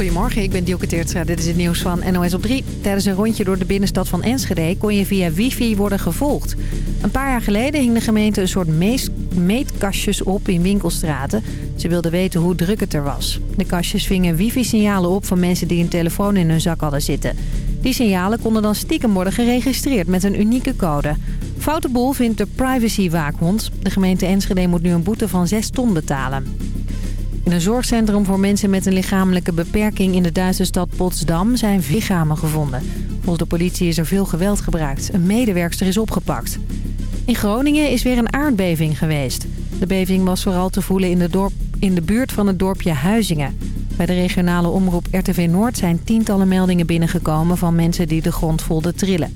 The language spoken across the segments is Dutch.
Goedemorgen, ik ben Dielke Teertstra. Dit is het nieuws van NOS op 3. Tijdens een rondje door de binnenstad van Enschede kon je via wifi worden gevolgd. Een paar jaar geleden hing de gemeente een soort meetkastjes op in winkelstraten. Ze wilden weten hoe druk het er was. De kastjes vingen wifi-signalen op van mensen die een telefoon in hun zak hadden zitten. Die signalen konden dan stiekem worden geregistreerd met een unieke code. Foute boel vindt de privacywaakhond. De gemeente Enschede moet nu een boete van 6 ton betalen. In een zorgcentrum voor mensen met een lichamelijke beperking in de Duitse stad Potsdam zijn lichamen gevonden. Volgens de politie is er veel geweld gebruikt. Een medewerkster is opgepakt. In Groningen is weer een aardbeving geweest. De beving was vooral te voelen in de, dorp, in de buurt van het dorpje Huizingen. Bij de regionale omroep RTV Noord zijn tientallen meldingen binnengekomen van mensen die de grond voelden trillen.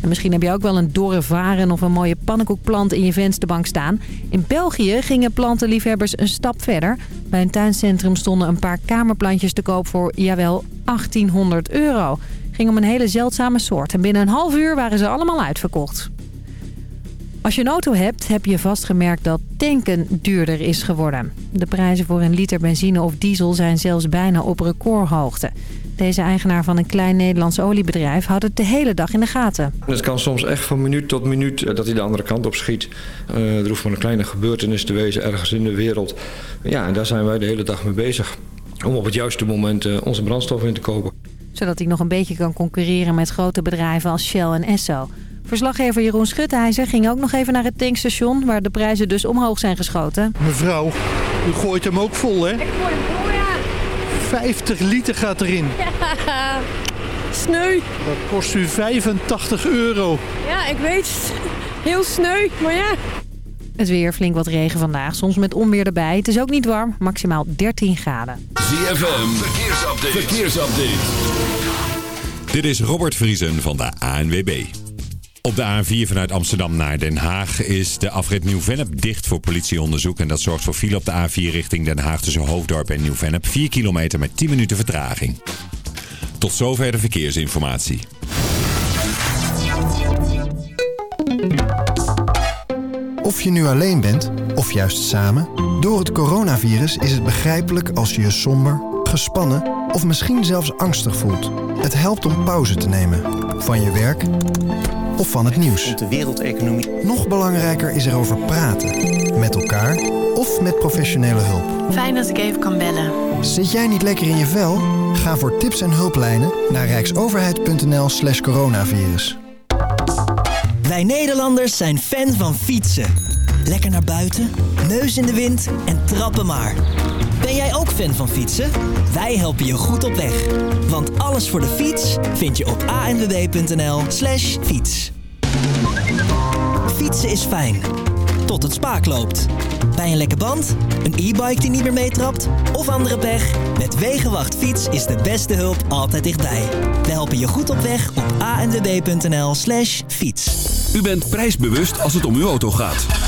En misschien heb je ook wel een dorre varen of een mooie pannenkoekplant in je vensterbank staan. In België gingen plantenliefhebbers een stap verder. Bij een tuincentrum stonden een paar kamerplantjes te koop voor, jawel, 1800 euro. Ging om een hele zeldzame soort en binnen een half uur waren ze allemaal uitverkocht. Als je een auto hebt, heb je vast gemerkt dat tanken duurder is geworden. De prijzen voor een liter benzine of diesel zijn zelfs bijna op recordhoogte. Deze eigenaar van een klein Nederlands oliebedrijf houdt het de hele dag in de gaten. Het kan soms echt van minuut tot minuut dat hij de andere kant op schiet. Uh, er hoeft maar een kleine gebeurtenis te wezen ergens in de wereld. Ja, en daar zijn wij de hele dag mee bezig. Om op het juiste moment uh, onze brandstof in te kopen. Zodat hij nog een beetje kan concurreren met grote bedrijven als Shell en Esso. Verslaggever Jeroen Schutijzer ging ook nog even naar het tankstation... waar de prijzen dus omhoog zijn geschoten. Mevrouw, u gooit hem ook vol, hè? Ik gooi hem vol. 50 liter gaat erin. Ja, sneu. Dat kost u 85 euro. Ja, ik weet het. Heel sneu, maar ja. Het weer, flink wat regen vandaag, soms met onweer erbij. Het is ook niet warm, maximaal 13 graden. ZFM, verkeersupdate. verkeersupdate. Dit is Robert Vriesen van de ANWB. Op de A4 vanuit Amsterdam naar Den Haag is de afrit Nieuw-Vennep dicht voor politieonderzoek. En dat zorgt voor file op de A4 richting Den Haag tussen Hoofddorp en Nieuw-Vennep. 4 kilometer met 10 minuten vertraging. Tot zover de verkeersinformatie. Of je nu alleen bent, of juist samen. Door het coronavirus is het begrijpelijk als je je somber, gespannen of misschien zelfs angstig voelt. Het helpt om pauze te nemen. Van je werk of van het nieuws. De wereldeconomie. Nog belangrijker is erover praten. Met elkaar of met professionele hulp. Fijn dat ik even kan bellen. Zit jij niet lekker in je vel? Ga voor tips en hulplijnen naar rijksoverheid.nl slash coronavirus. Wij Nederlanders zijn fan van fietsen. Lekker naar buiten, neus in de wind en trappen maar. Ben jij ook fan van fietsen? Wij helpen je goed op weg. Want alles voor de fiets vind je op anwb.nl slash fiets. Fietsen is fijn. Tot het spaak loopt. Bij een lekke band, een e-bike die niet meer meetrapt of andere pech? Met Wegenwacht Fiets is de beste hulp altijd dichtbij. We helpen je goed op weg op anwb.nl slash fiets. U bent prijsbewust als het om uw auto gaat.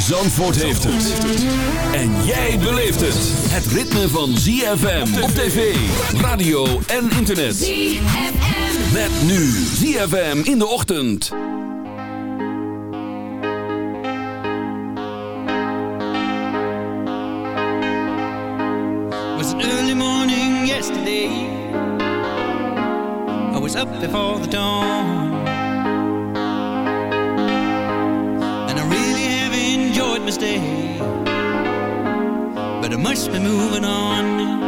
Zandvoort heeft het. En jij beleeft het. Het ritme van ZFM op tv, radio en internet. ZFM. Met nu ZFM in de ochtend. was an early morning yesterday. I was up before the dawn. Stay But I must be moving on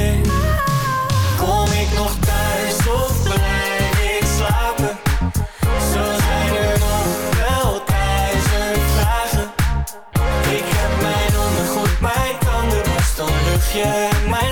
Yeah, my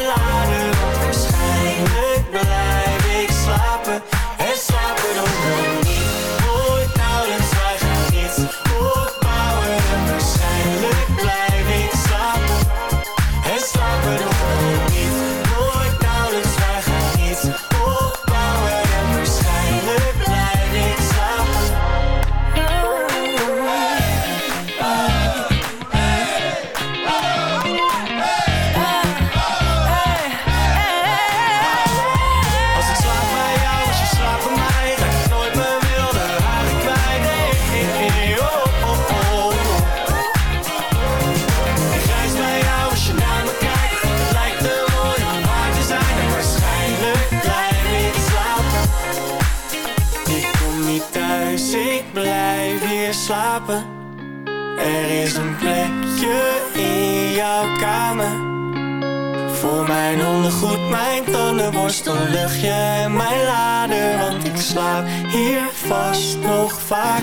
I'm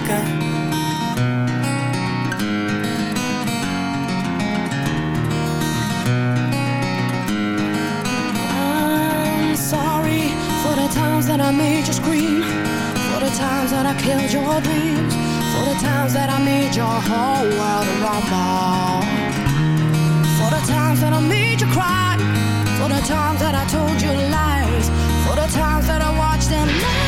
sorry for the times that I made you scream, for the times that I killed your dreams, for the times that I made your whole world a rumble, for the times that I made you cry, for the times that I told you lies, for the times that I watched them. let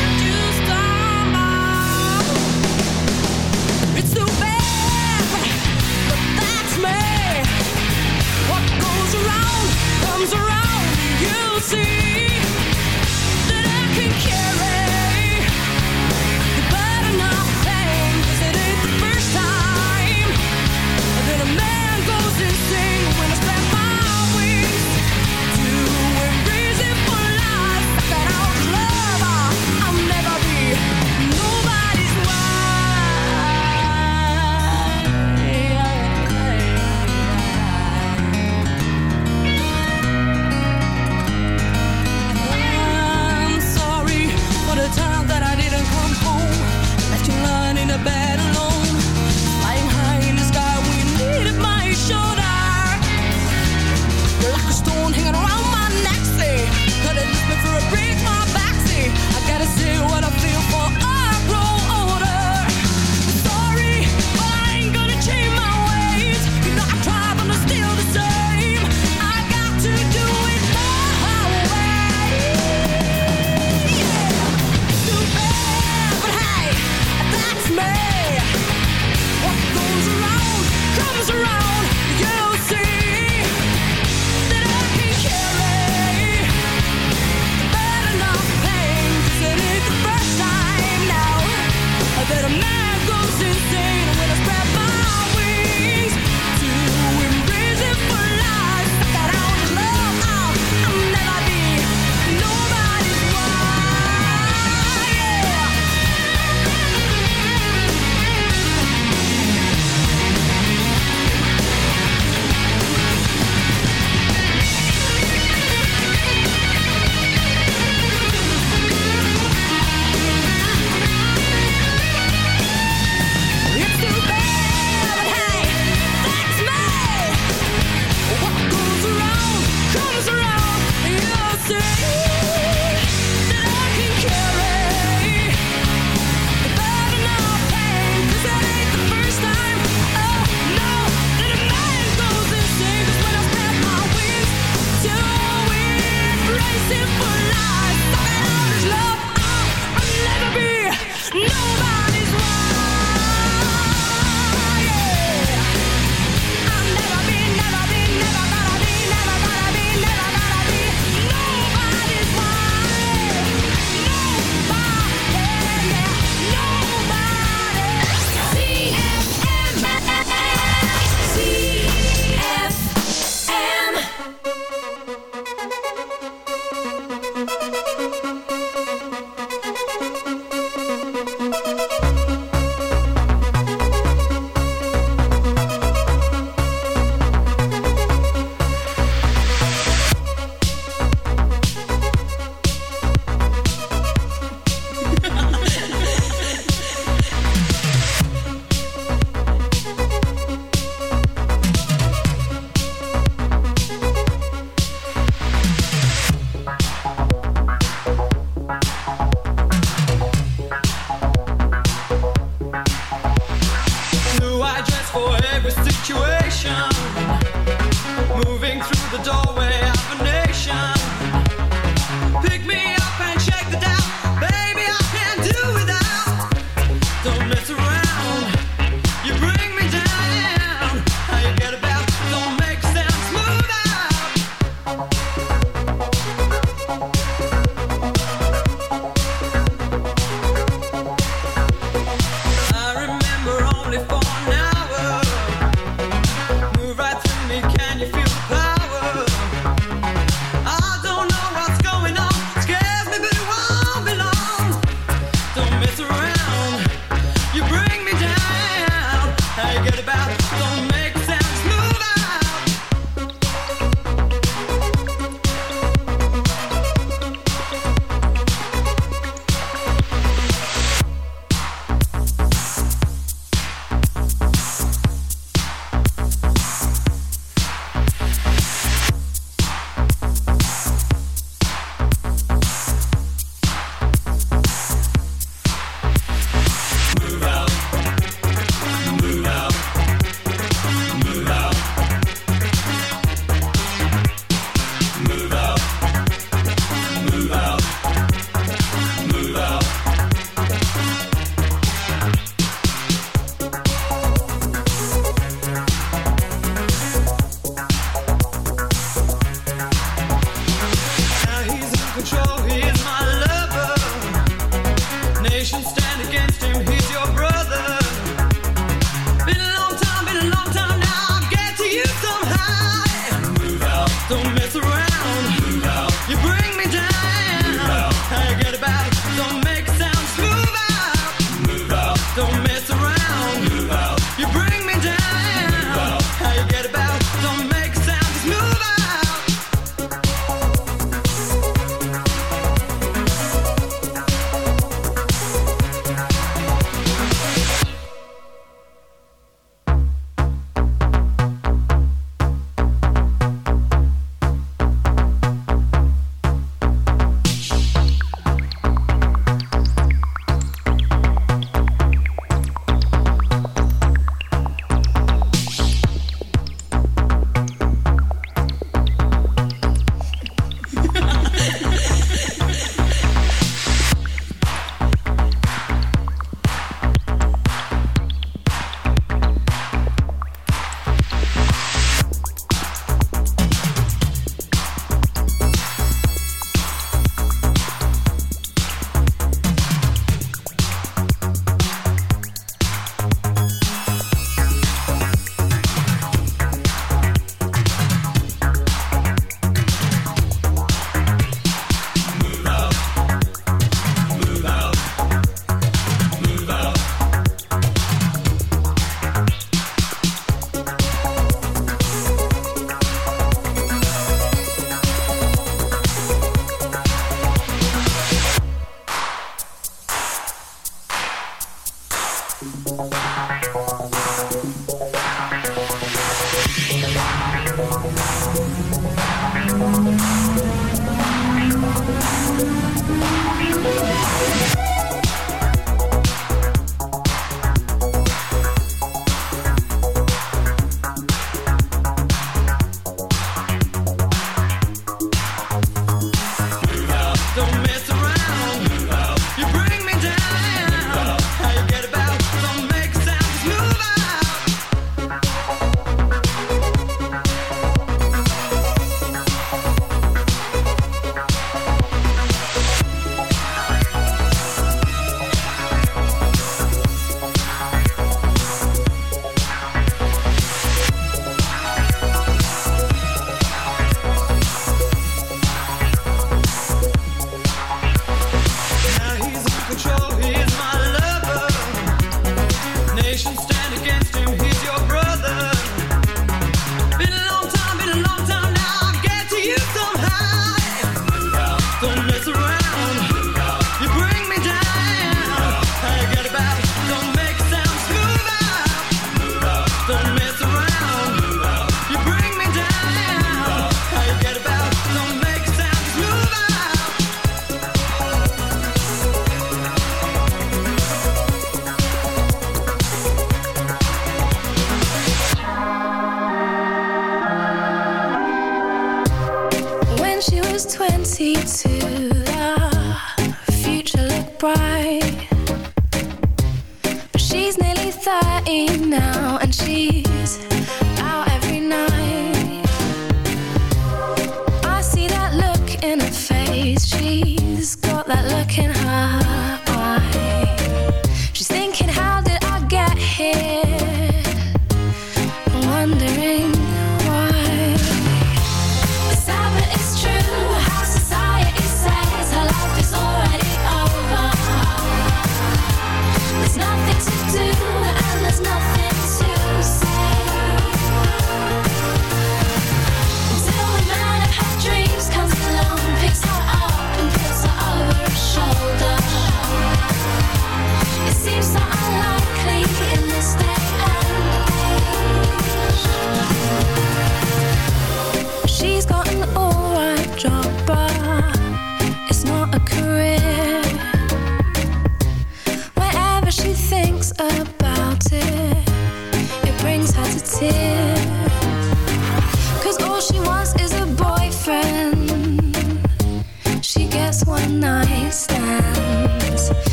she's gone.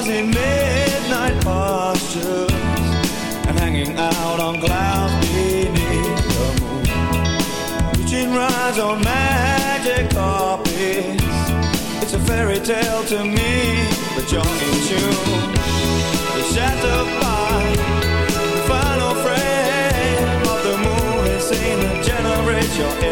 stars in midnight postures and hanging out on clouds beneath the moon. Reaching rides on magic carpets. It's a fairy tale to me, but you're in tune. The shadow by the final frame of the moon is seen to generate your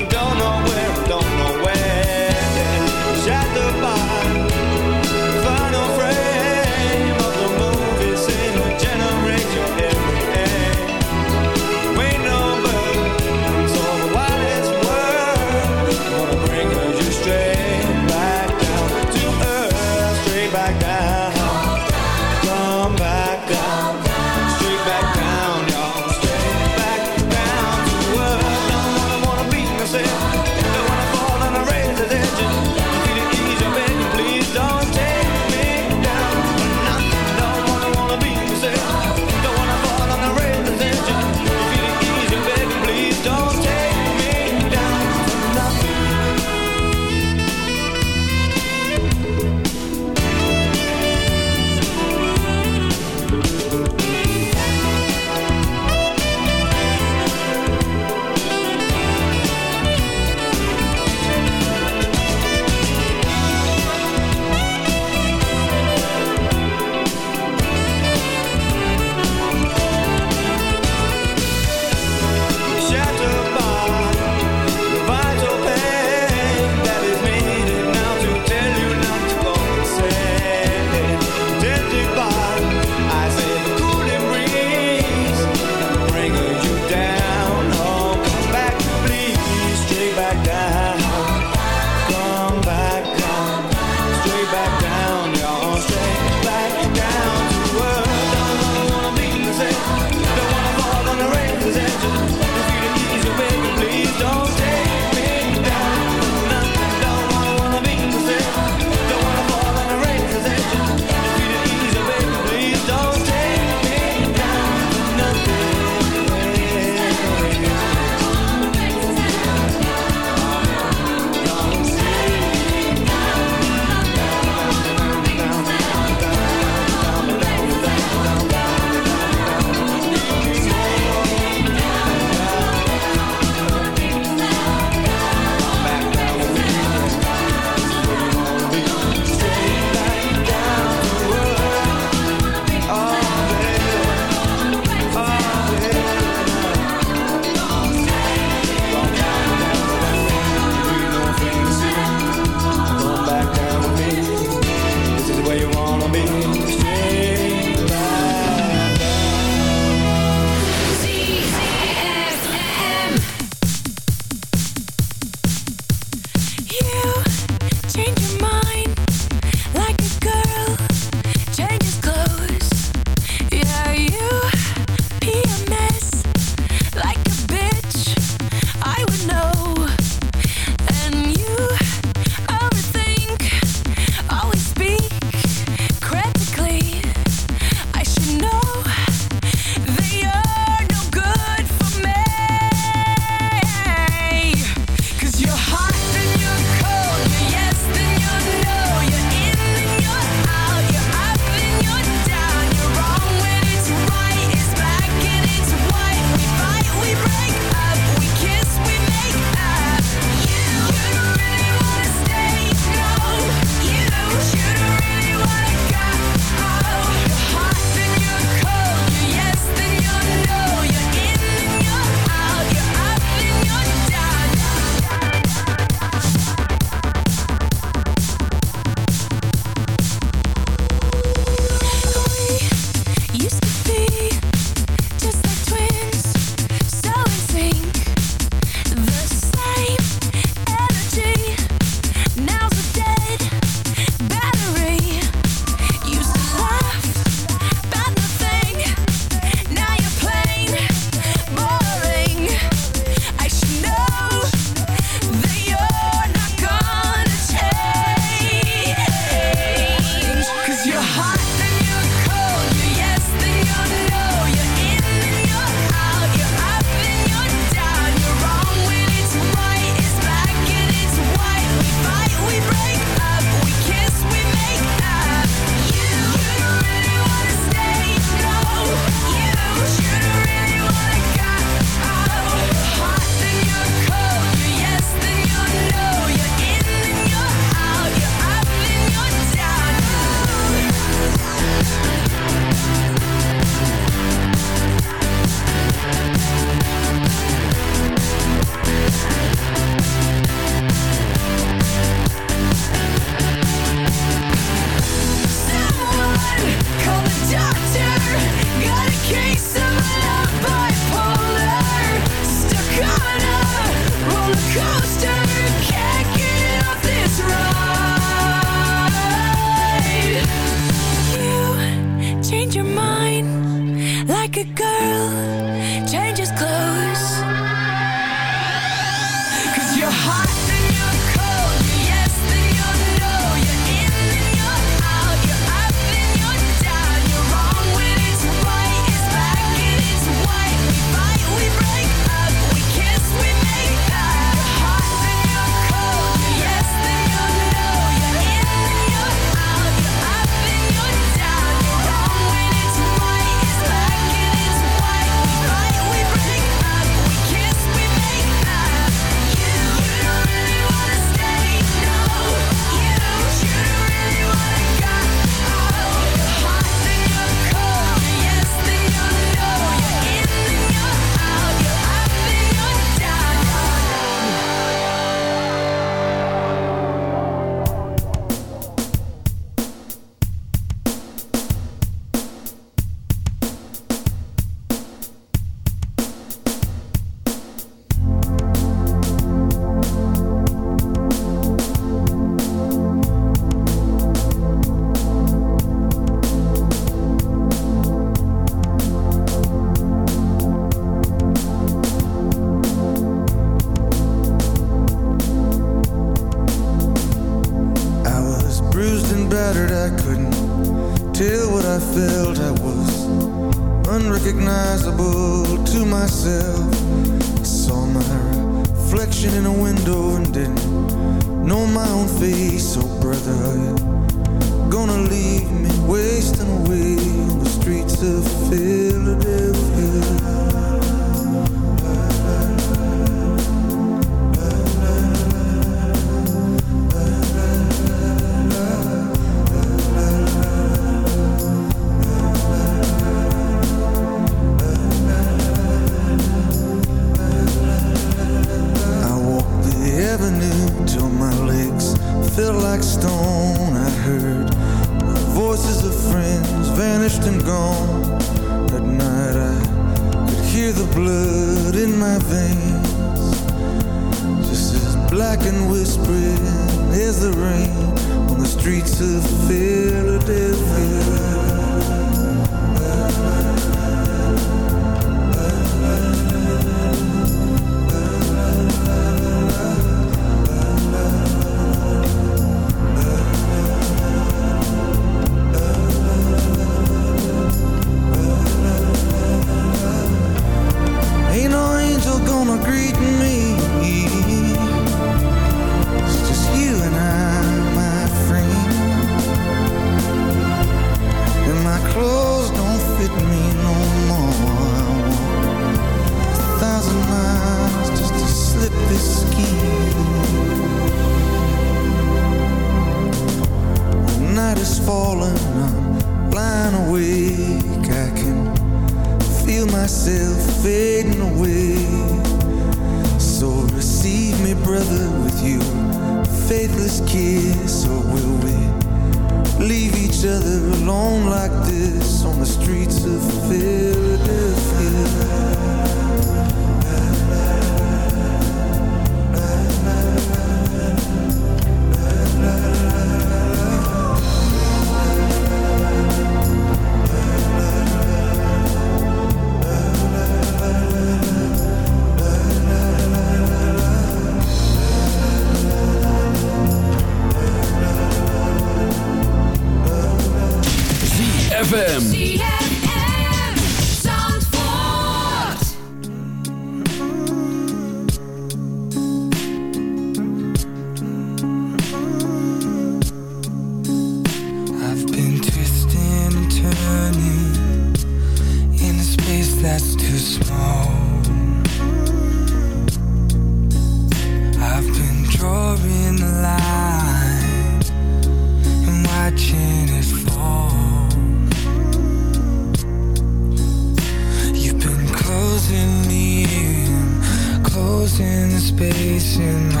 in